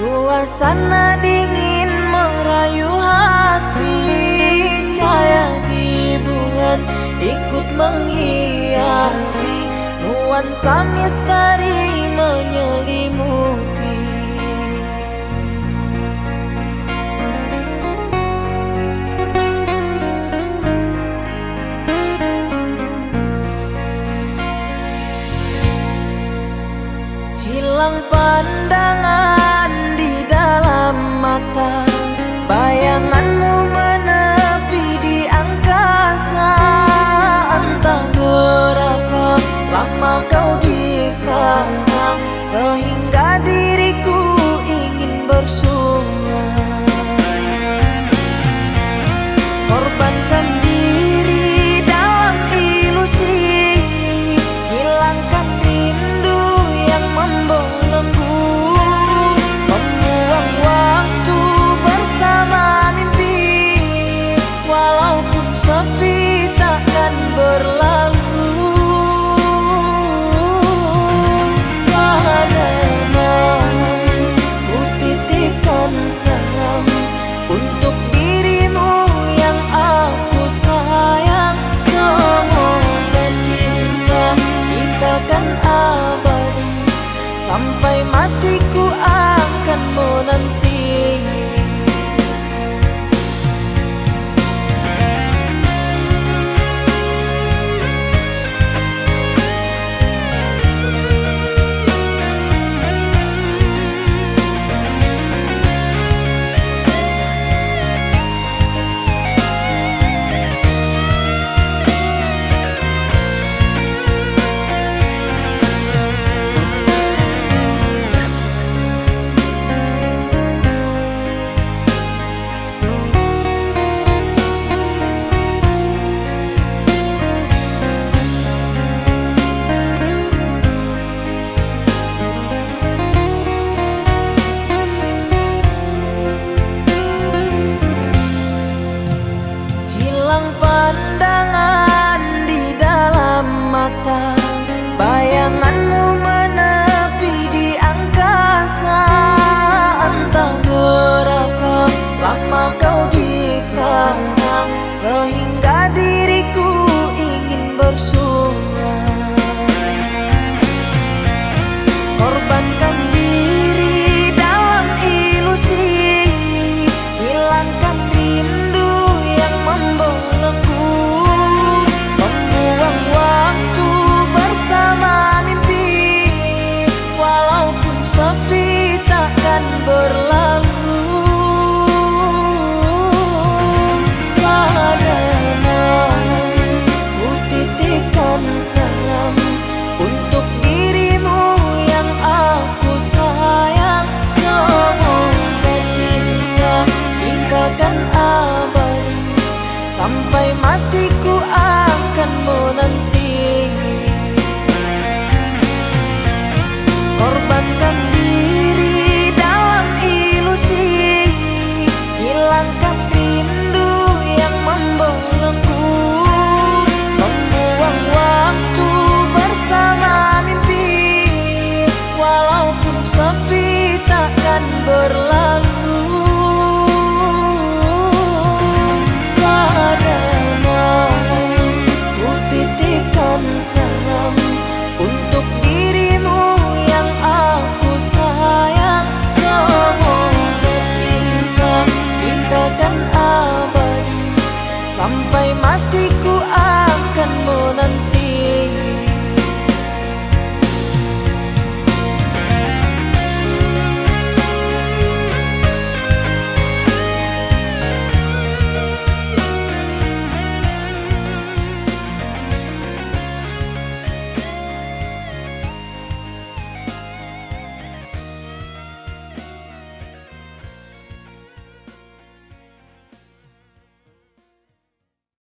Suasana dingin merayu hati Cahaya di bulan ikut menghiasi Nuansa misteri menyelimuti. Hilang pandangan abadi Sampai matiku akan menanti bersama kau di sana sehingga Sampai matiku akan menanti. Korban